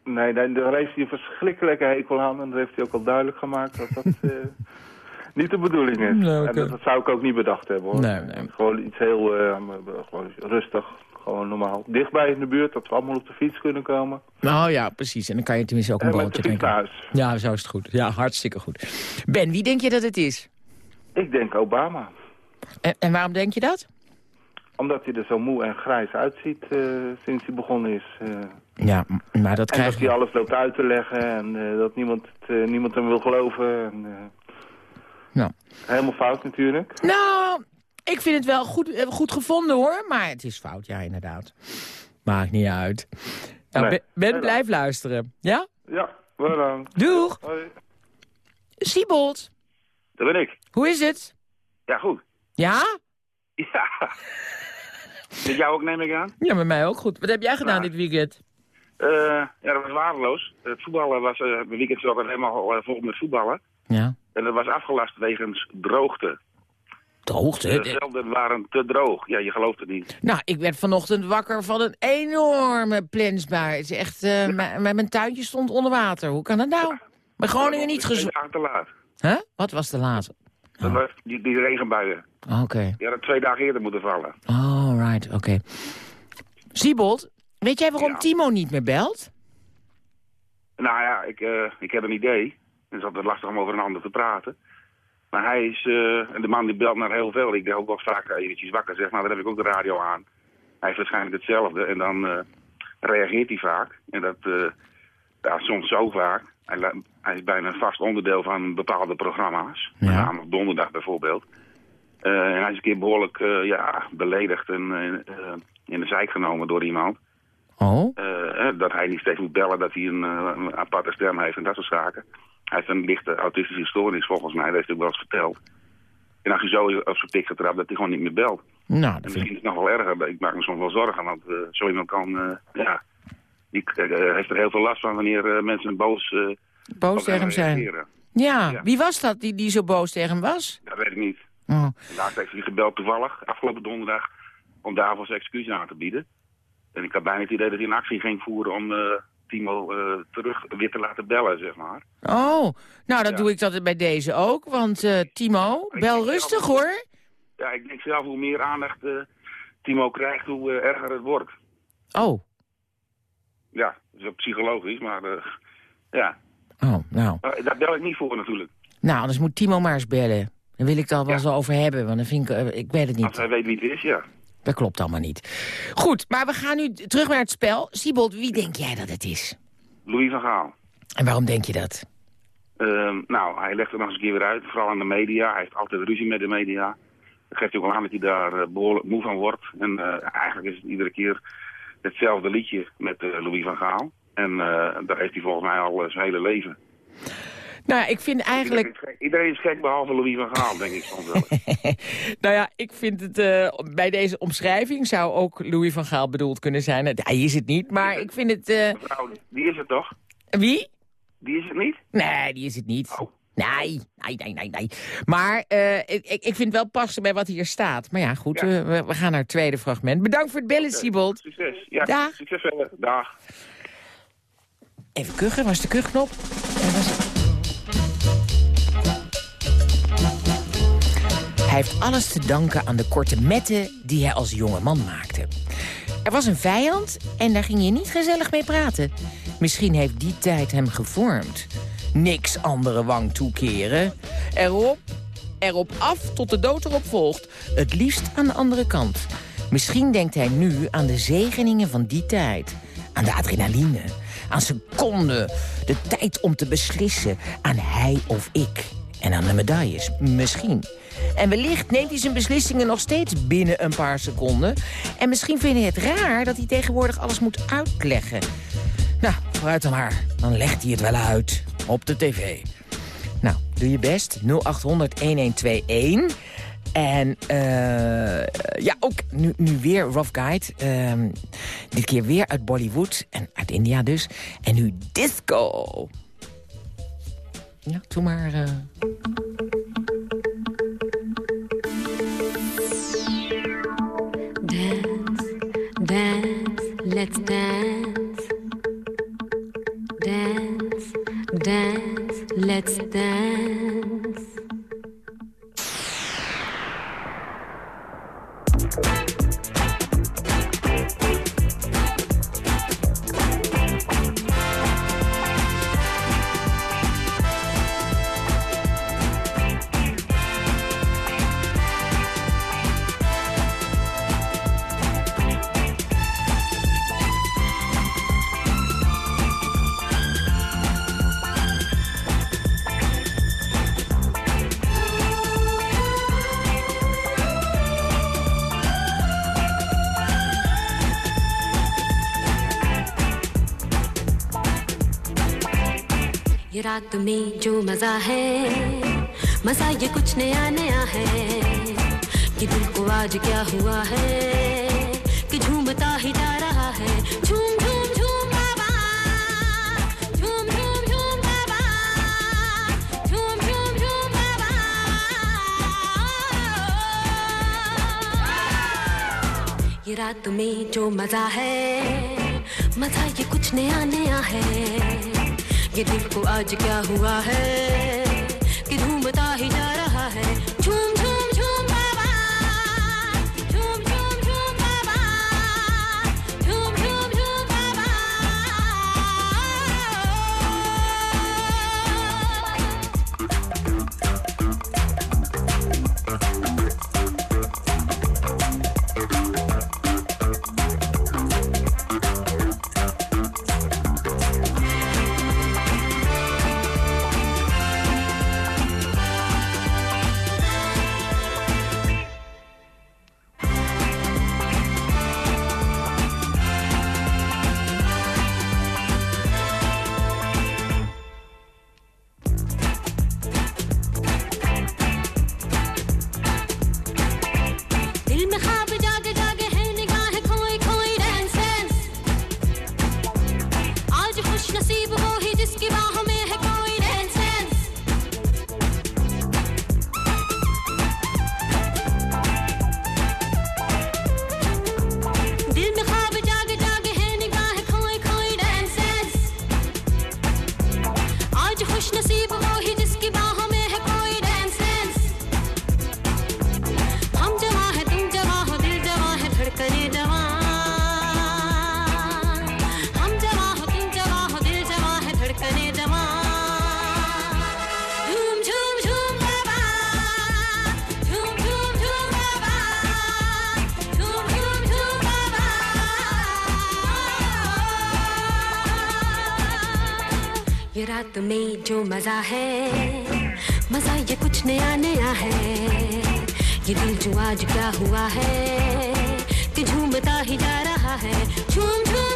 nee, nee, daar heeft hij een verschrikkelijke hekel aan. En dat heeft hij ook al duidelijk gemaakt dat dat eh, niet de bedoeling is. Nee, En dat, dat zou ik ook niet bedacht hebben hoor. Nee, nee. Gewoon iets heel gewoon rustig, gewoon normaal. Dichtbij in de buurt, dat we allemaal op de fiets kunnen komen. Nou ja, precies. En dan kan je tenminste ook een fiets drinken. huis. Ja, zo is het goed. Ja, hartstikke goed. Ben, wie denk je dat het is? Ik denk Obama. En, en waarom denk je dat? Omdat hij er zo moe en grijs uitziet eh, sinds hij begonnen is. eh. Ja, maar dat en krijg dat hij alles loopt uit te leggen en eh, dat niemand, het, niemand hem wil geloven. En, Ja. Helemaal fout natuurlijk. Nou, ik vind het wel goed, eh, goed gevonden hoor. Maar het is fout, ja inderdaad. Maakt niet uit. Nou, Nee. Ben, blijf luisteren. Ja? Ja, bedankt. Doeg! Hoi. Siebold, Dat ben ik. hoe is het? Ja, goed. Ja? Ja. Met jou ook, neem ik aan? Ja, met mij ook goed. Wat heb jij gedaan dit weekend? Eh, ja, dat was waardeloos. Het voetballen was, eh mijn weekend zat helemaal eh, vol met voetballen. Ja. En dat was afgelast wegens droogte. De velden waren te droog. Ja, je gelooft het niet. Nou, ik werd vanochtend wakker van een enorme plensbui. Het is echt, eh, mijn- mijn tuintje stond onder water. Hoe kan dat nou? Bij Groningen niet gezond. dagen te laat. Huh? Wat was de laatste? Dat was die, die regenbuien. Oké. Die hadden twee dagen eerder moeten vallen. Oh, right, oké. Siebold, weet jij waarom Timo niet meer belt? Nou ja, ik, eh, ik heb een idee. Het is altijd lastig om over een ander te praten. Maar hij is, eh, en de man die belt naar heel veel. Ik ben ook wel vaak eventjes wakker, zeg maar. Dan heb ik ook de radio aan. Hij heeft waarschijnlijk hetzelfde. En dan eh, reageert hij vaak. En dat, eh, ja, soms zo vaak. Hij, hij is bijna een vast onderdeel van bepaalde programma's. Met name op donderdag bijvoorbeeld. En hij is een keer behoorlijk eh, ja, beledigd en in de zijk genomen door iemand. Oh? Dat hij niet steeds moet bellen dat hij een, een aparte stem heeft en dat soort zaken. Hij heeft een lichte autistische stoornis volgens mij, dat heeft hij ook wel eens verteld. En als hij zo op zijn pik getrapt, dat hij gewoon niet meer belt. Nou, En dat misschien is het nog wel erger. Ik maak me soms wel zorgen, want eh, zo iemand kan, eh, ja, die eh, heeft er heel veel last van wanneer mensen boos, boos tegen hem zijn. reageren. Ja, wie was dat die, die zo boos tegen hem was? Dat weet ik niet. Oh. Laatst heeft hij gebeld toevallig, afgelopen donderdag, om daarvoor zijn excuus aan te bieden. En ik had bijna het idee dat hij een actie ging voeren om Timo eh, terug weer te laten bellen, zeg maar. Oh, nou dat Ja. doe ik dat bij deze ook. Want eh, Timo, bel rustig hoor. Ja, ik denk zelf hoe meer aandacht eh, Timo krijgt, hoe erger het wordt. Oh, Ja, dat is ook psychologisch, maar ja. oh, nou. Daar bel ik niet voor natuurlijk. Nou, anders moet Timo maar eens bellen. Dan wil ik het al wel eens over hebben, want dan vind ik, ik weet het Als niet. hij weet wie het is, ja. Dat klopt allemaal niet. Goed, maar we gaan nu terug naar het spel. Siebold, wie denk jij dat het is? Louis van Gaal. En waarom denk je dat? Ehm, nou, hij legt er nog eens een keer weer uit, vooral aan de media. Hij heeft altijd ruzie met de media. Dat geeft ook wel aan dat hij daar eh, behoorlijk moe van wordt. En eh, eigenlijk is het iedere keer hetzelfde liedje met eh, Louis van Gaal. En daar heeft hij volgens mij al zijn hele leven. Nou ja, ik vind eigenlijk... Iedereen is, gek, iedereen is gek behalve Louis van Gaal, denk ik soms wel. nou ja, ik vind het... eh, bij deze omschrijving zou ook Louis van Gaal bedoeld kunnen zijn. Hij is het niet, maar ik vind het... eh, Mevrouw, die is het toch? Wie? Die is het niet? Nee, die is het niet. Oh. Nee, nee, nee, nee, nee. Maar eh, ik, ik vind het wel passen bij wat hier staat. Maar ja, goed, Ja. eh, we, we gaan naar het tweede fragment. Bedankt voor het bellen, Siebold. Succes. Ja, Dag. succes verder. Dag. Even kuchen, waar is de kuchknop? Er was heeft alles te danken aan de korte metten die hij als jonge man maakte. Er was een vijand en daar ging je niet gezellig mee praten. Misschien heeft die tijd hem gevormd. Niks andere wang toekeren. Erop, erop af tot de dood erop volgt. Het liefst aan de andere kant. Misschien denkt hij nu aan de zegeningen van die tijd. Aan de adrenaline. Aan seconden. De tijd om te beslissen. Aan hij of ik. En aan de medailles. Misschien. En wellicht neemt hij zijn beslissingen nog steeds binnen een paar seconden. En misschien vind je het raar dat hij tegenwoordig alles moet uitleggen. Nou, vooruit dan maar. Dan legt hij het wel uit. Op de tv. Nou, doe je best. 0800-1121. En eh, ja, ook nu, nu weer Rough Guide. Ehm, dit keer weer uit Bollywood. En uit India dus. En nu disco. Ja, doe maar... eh. Dance, dance, let's dance. Dance, dance, let's dance. रात में जो मज़ा है, मज़ा ये कुछ नया नया है कि दिल को आज क्या हुआ है, कि झूमता ही जा रहा है। झूम झूम झूम बाबा, झूम झूम झूम बाबा, झूम झूम झूम बाबा। ये रात में जो मज़ा है, मज़ा ये कुछ नया नया है ये दिल को आज क्या हुआ है? कि धूम बता ही जा रहा है। ये रात में जो मज़ा है, मज़ा ये कुछ नया नया है। ये दिल जो आज क्या हुआ है, कि झूमता ही जा रहा है। झूम झूम।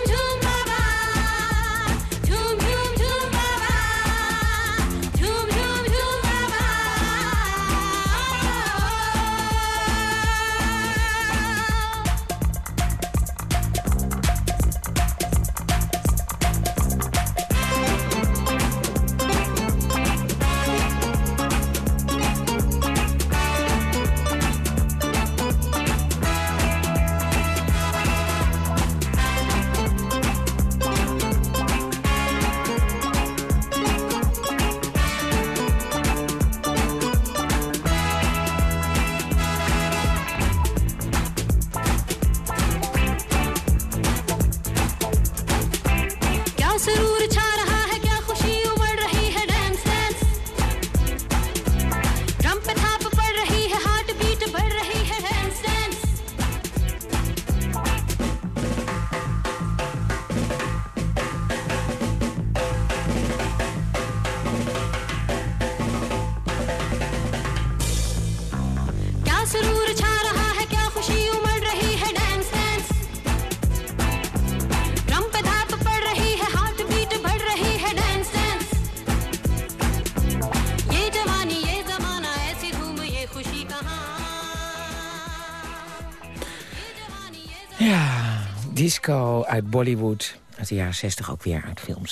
Disco uit Bollywood. Uit de jaren 60 ook weer uit films.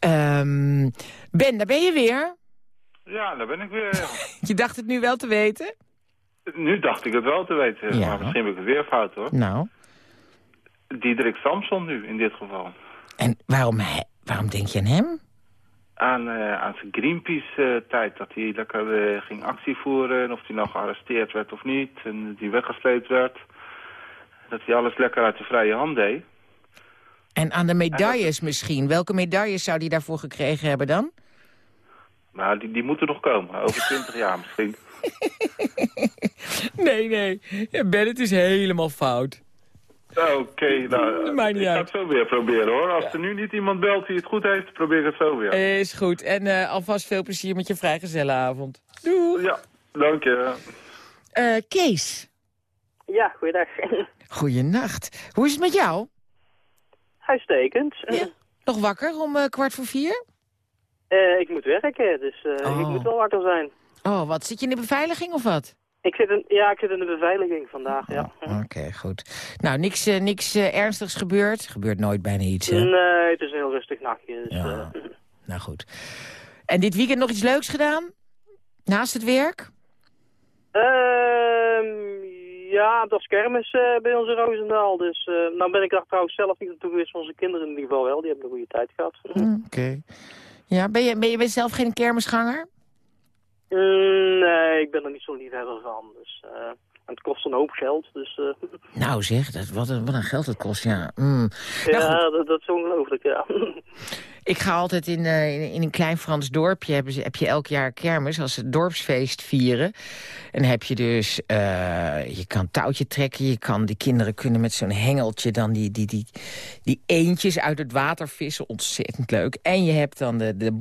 Ehm, ben, daar ben je weer. Ja, daar ben ik weer. Je dacht het nu wel te weten? nu dacht ik het wel te weten, Ja. maar misschien heb ik het weer fout hoor. Nou, Diederik Samson nu, in dit geval. en waarom, waarom denk je aan hem? Aan, eh, aan zijn Greenpeace-tijd, dat hij lekker eh, ging actie voeren... en of hij nou gearresteerd werd of niet, en dat hij weggesleept werd. Dat hij alles lekker uit de vrije hand deed. En aan de medailles misschien. Welke medailles zou hij daarvoor gekregen hebben dan? Maar die, die moeten nog komen, over twintig jaar misschien. Nee, nee. Ben, het is helemaal fout. Oké, nou, Maakt niet ik ga uit. het zo weer proberen hoor. Als er nu niet iemand belt die het goed heeft, probeer ik het zo weer. Is goed. En eh, alvast veel plezier met je vrijgezellenavond. Doei. Ja, dank je. Eh, Kees. Ja, goeiedag. Goeienacht. Hoe is het met jou? Uitstekend. Nog wakker om eh, kwart voor vier? Eh, ik moet werken, dus eh, Oh. ik moet wel wakker zijn. Oh, wat? Zit je in de beveiliging of wat? Ik zit in, ja, ik zit in de beveiliging vandaag, ja. Oké, goed. Nou, niks, eh, niks eh, ernstigs gebeurd? Gebeurt nooit bijna iets, hè? Nee, het is een heel rustig nachtje. Dus, Ja. eh, Nou goed. En dit weekend nog iets leuks gedaan? Naast het werk? ehm, ja, dat is kermis eh, bij ons in Roosendaal. Dus eh nou ben ik daar trouwens zelf niet naartoe geweest. Onze kinderen in ieder geval wel. Die hebben een goede tijd gehad. Hm, Oké. Ja, ben je, ben je ben je zelf geen kermisganger? Mm, nee, ik ben er niet zo liefhebber van. Dus, eh, en het kost een hoop geld. Dus eh, Nou zeg, dat, wat, een, wat een geld het kost, ja. Mm. Nou, ja, dat, dat is ongelooflijk, ja. Ik ga altijd in, eh, in, in een klein Frans dorpje, ze, heb je elk jaar kermis, als het dorpsfeest vieren. En heb je dus, eh, je kan touwtje trekken, je kan, die kinderen kunnen met zo'n hengeltje dan die, die, die, die eendjes uit het water vissen. Ontzettend leuk. En je hebt dan de, de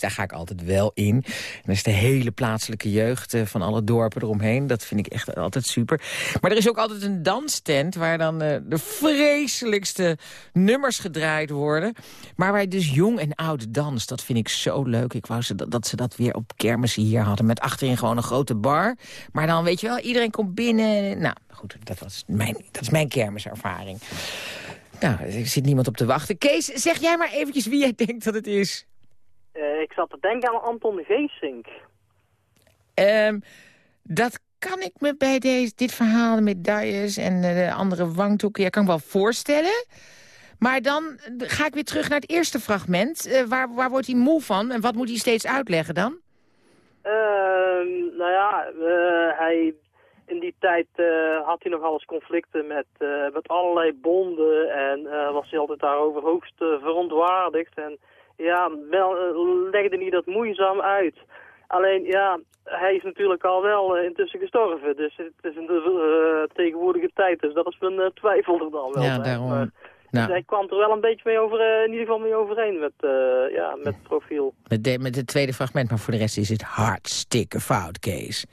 daar ga ik altijd wel in. En dat is de hele plaatselijke jeugd eh, van alle dorpen eromheen. Dat vind ik echt altijd super. Maar er is ook altijd een danstent waar dan de vreselijkste nummers gedraaid worden. Maar waar dus jong en oud danst, dat vind ik zo leuk. Ik wou ze dat, dat ze dat weer op kermissen hier hadden. Met achterin gewoon een grote bar. Maar dan weet je wel, iedereen komt binnen. Nou, goed, dat, was mijn, dat is mijn kermiservaring. Nou, er zit niemand op te wachten. Kees, zeg jij maar eventjes wie jij denkt dat het is. Eh, ik zat te denken aan Anton Geesink. Ehm, dat kan ik me bij deze, dit verhaal, de medailles en eh, de andere wangdoeken... Ja, kan ik wel voorstellen. Maar dan eh, ga ik weer terug naar het eerste fragment. Eh, waar, waar wordt hij moe van en wat moet hij steeds uitleggen dan? Ehm, nou ja, eh, hij, in die tijd had hij nogal eens conflicten met, met allerlei bonden en was hij altijd daarover hoogst verontwaardigd. En ja, wel, legde hij dat moeizaam uit. Alleen ja, hij is natuurlijk al wel intussen gestorven, dus het is in de eh, tegenwoordige tijd, dus dat is mijn twijfel er dan wel. ja, bij. daarom. Maar- Nou, Dus hij kwam er wel een beetje mee over, eh, in ieder geval mee overeen met, eh, ja, met het profiel. met, de, met het tweede fragment, maar voor de rest is het hartstikke fout, Kees.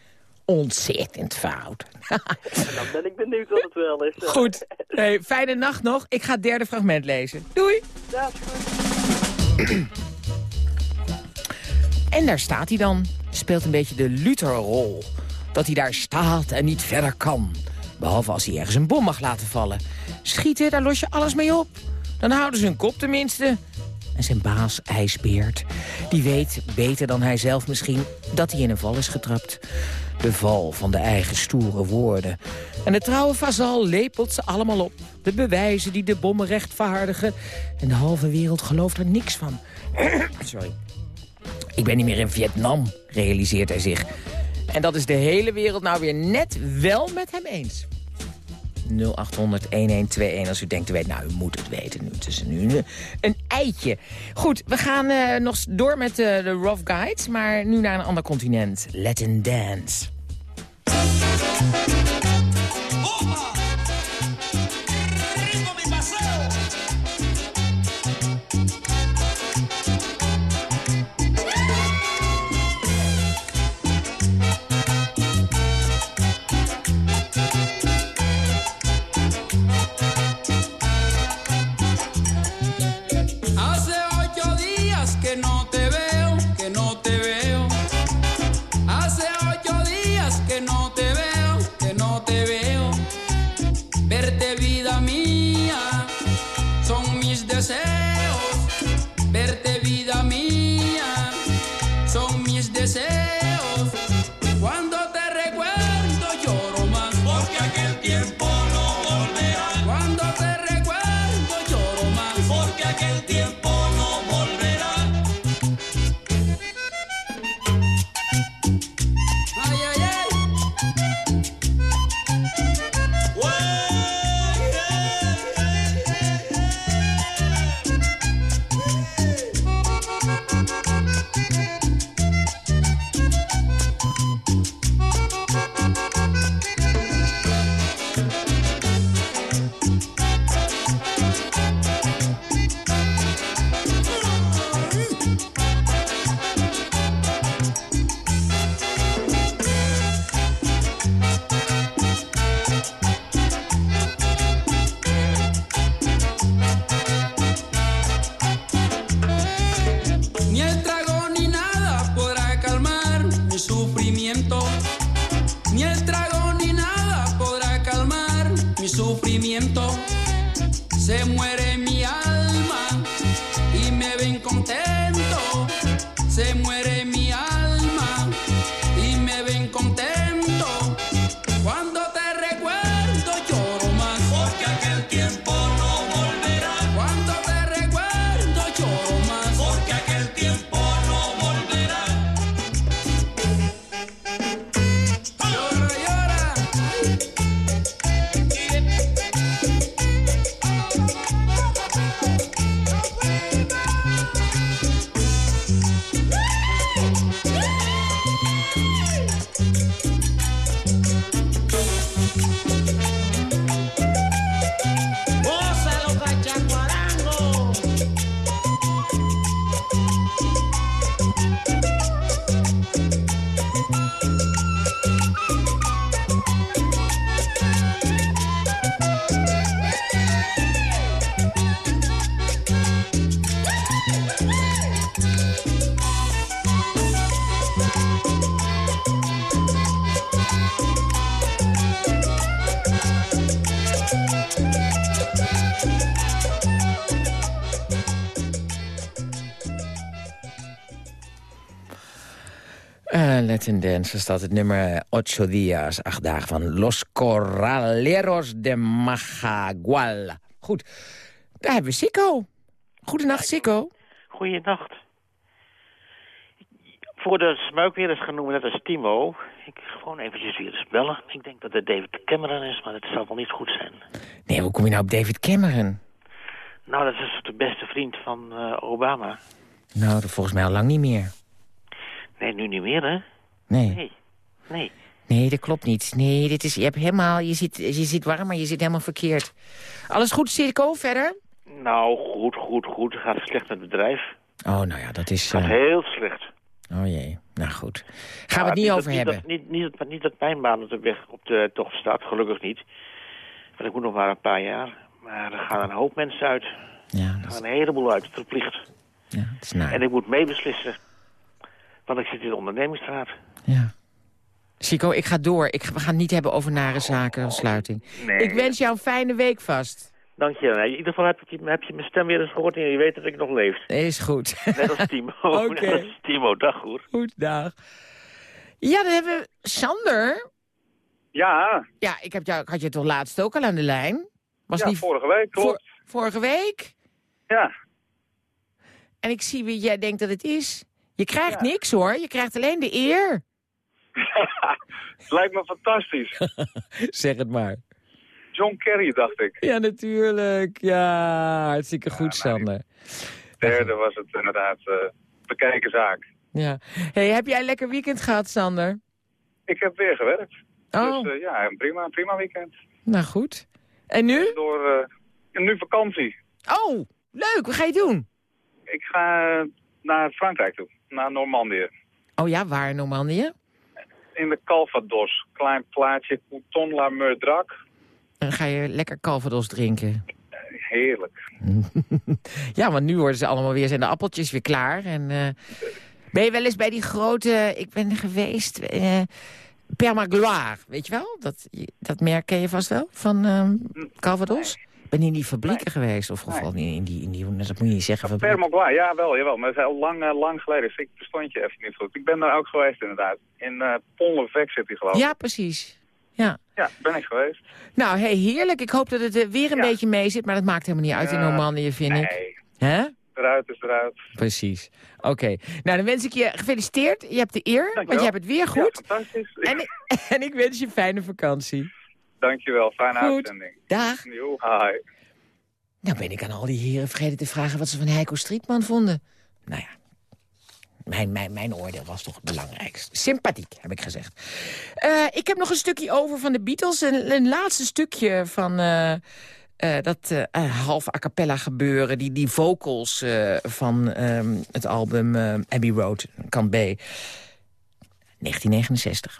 Ontzettend fout. En dan ben ik benieuwd wat het wel is. Goed. Hey, fijne nacht nog. Ik ga het derde fragment lezen. Doei. Ja, is goed. En daar staat hij dan. Speelt een beetje de Luther-rol. Dat hij daar staat en niet verder kan. Behalve als hij ergens een bom mag laten vallen. Schieten, daar los je alles mee op. Dan houden ze hun kop tenminste. En zijn baas, IJsbeert, die weet, beter dan hij zelf misschien... dat hij in een val is getrapt. De val van de eigen stoere woorden. En de trouwe vazal lepelt ze allemaal op. De bewijzen die de bommen rechtvaardigen. En de halve wereld gelooft er niks van. Sorry. Ik ben niet meer in Vietnam, realiseert hij zich. En dat is de hele wereld nou weer net wel met hem eens. 0800-1121 als u denkt, u weet, nou, u moet het weten. Nu, is nu een, eitje. Goed, we gaan eh, nog door met eh, de Rough Guides, maar nu naar een ander continent. Latin Dance. Latin Dance dat het nummer Ocho Dias, acht dagen van Los Corraleros de Majagual. Goed, daar hebben we Sikko. Goedenacht, Sikko. Goeienacht. Voor de smuik weer eens gaan noemen, net als Timo. Ik gewoon eventjes weer eens bellen. Ik denk dat het David Cameron is, maar het zal wel niet goed zijn. Nee, hoe kom je nou op David Cameron? Nou, dat is de beste vriend van eh, Obama. Nou, dat volgens mij al lang niet meer. Nee, nu niet meer, hè? Nee. Nee. Nee. Nee, dat klopt niet. Nee, dit is, je, hebt helemaal, je, zit, je zit warm, maar je zit helemaal verkeerd. Alles goed, Sikko, verder? Nou, goed, goed, goed. Het gaat slecht met het bedrijf. Oh, nou ja, dat is... Het gaat eh, heel slecht. Oh jee, nou goed. Gaan we Ja, het niet dat- over niet hebben. Dat, niet, niet, dat, niet dat mijn baan op de weg op de tocht staat, gelukkig niet. Want ik moet nog maar een paar jaar. Maar er gaan een hoop mensen uit. Ja, Er gaan een heleboel uit, verplicht. dat is naar. En ik moet meebeslissen. Want ik zit in de ondernemingsraad. Sikko, ik ga door. Ik, we gaan het niet hebben over nare zaken of sluiting. Nee. Ik wens jou een fijne week vast. Dank je. In ieder geval heb, ik, heb je mijn stem weer eens gehoord en je weet dat ik nog leef. Is goed. Net als Timo. Oké. Net als Timo, dag hoor. Goed, dag. Ja, dan hebben we Sander. Ja. Ja, ik, heb jou, ik had je toch laatst ook al aan de lijn? Was ja, niet vorige week, klopt. vorige week? Ja. En ik zie wie jij denkt dat het is. Je krijgt niks hoor, je krijgt alleen de eer. Lijkt me fantastisch. zeg het maar. John Kerry, dacht ik. Ja, natuurlijk. Ja, hartstikke goed, Sander. Derde was het inderdaad uh, bekijken zaak. Ja. Hey, heb jij een lekker weekend gehad, Sander? Ik heb weer gewerkt. Oh. Dus uh, ja, een prima, prima weekend. Nou goed. En nu? Door, uh, en nu vakantie. Oh, leuk. Wat ga je doen? Ik ga naar Frankrijk toe, naar Normandië. Oh ja, waar in Normandië? In de Calvados. Klein plaatsje, Couton la Meurdrac. Dan ga je lekker Calvados drinken. Heerlijk. ja, want nu worden ze allemaal weer, zijn de appeltjes weer klaar. En, uh, ben je wel eens bij die grote, ik ben geweest, uh, Permagloire, weet je wel? Dat, dat merk ken je vast wel, van ehm Calvados? Ben je in die fabrieken geweest? Of geval in, in die, in die, dat moet je niet zeggen. Permagloire, ja wel, jawel. Maar dat is al lang, eh, lang geleden. Dus ik verstond je even niet goed. Ik ben daar ook geweest inderdaad. In eh Pont-l'Evêque zit hij geloof ik. Ja, precies. Ja. Ja, ben ik geweest. Nou, hey, heerlijk. Ik hoop dat het er weer een beetje mee zit, maar dat maakt helemaal niet uit in Normandië, vind ik. nee. Hè? Eruit is eruit. Precies. Oké. Nou, dan wens ik je gefeliciteerd. Je hebt de eer, want je hebt het weer goed. Ja, fantastisch. En, ik- en ik wens je een fijne vakantie. Dankjewel, fijne Goed. uitzending. Dag. Jo, hi. Nou ben ik aan al die heren vergeten te vragen wat ze van Heiko Strietman vonden. Nou ja, mijn, mijn, mijn oordeel was toch het belangrijkste. Sympathiek, heb ik gezegd. Eh, ik heb nog een stukje over van de Beatles. Een, een laatste stukje van eh, eh, dat half a cappella gebeuren. Die, die vocals van ehm, het album Abbey Road, kant B. 1969.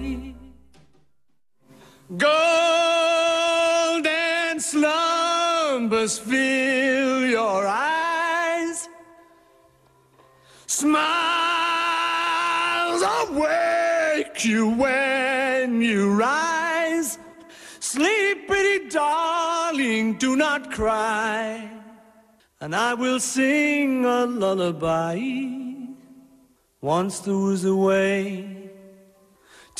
Golden slumbers fill your eyes. Smiles awake you when you rise. Sleep, pretty darling, do not cry. And I will sing a lullaby. Once there was a way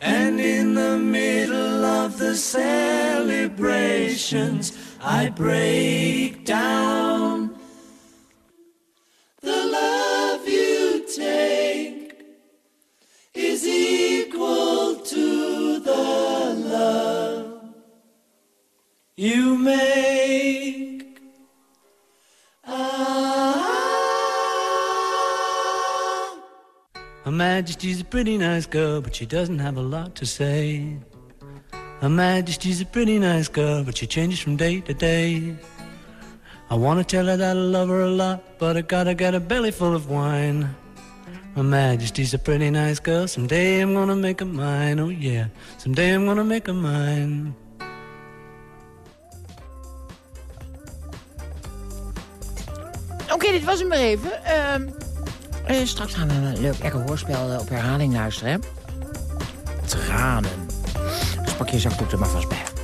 And in the middle of the celebrations, I break down. The love you take is equal to the love you make. Majesty's a pretty nice girl, but she doesn't have a lot to say. Her Majesty's a pretty nice girl, but she changes from day to day. I wanna tell her that I love her a lot, but I gotta get a belly full of wine. Her Majesty's a pretty nice girl, someday I'm gonna make her mine, oh yeah, someday I'm gonna make her mine. Oké, dit was hem maar even. Ehm, eh, straks gaan we een leuk lekker hoorspel eh, op herhaling luisteren. Hè? Tranen. Dus pak je zakdoek er maar vast bij.